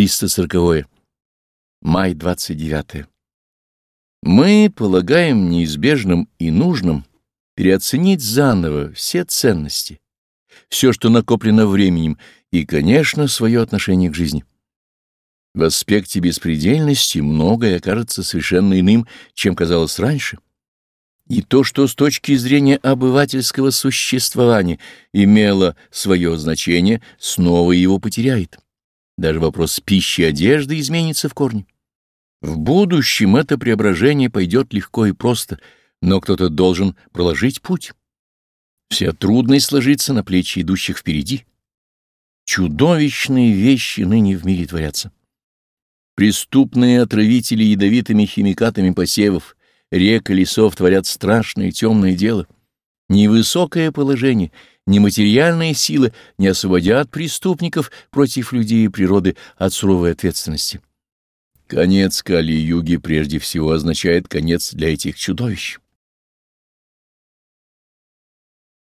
340. Май 29. Мы полагаем неизбежным и нужным переоценить заново все ценности, все, что накоплено временем, и, конечно, свое отношение к жизни. В аспекте беспредельности многое окажется совершенно иным, чем казалось раньше. И то, что с точки зрения обывательского существования имело свое значение, снова его потеряет. Даже вопрос пищи и одежды изменится в корне. В будущем это преображение пойдет легко и просто, но кто-то должен проложить путь. Вся трудность ложится на плечи идущих впереди. Чудовищные вещи ныне в мире творятся. Преступные отравители ядовитыми химикатами посевов, рек и лесов творят страшное темное дело. Невысокое положение, нематериальные силы не освободят преступников против людей и природы от суровой ответственности. Конец Кали-юги прежде всего означает конец для этих чудовищ.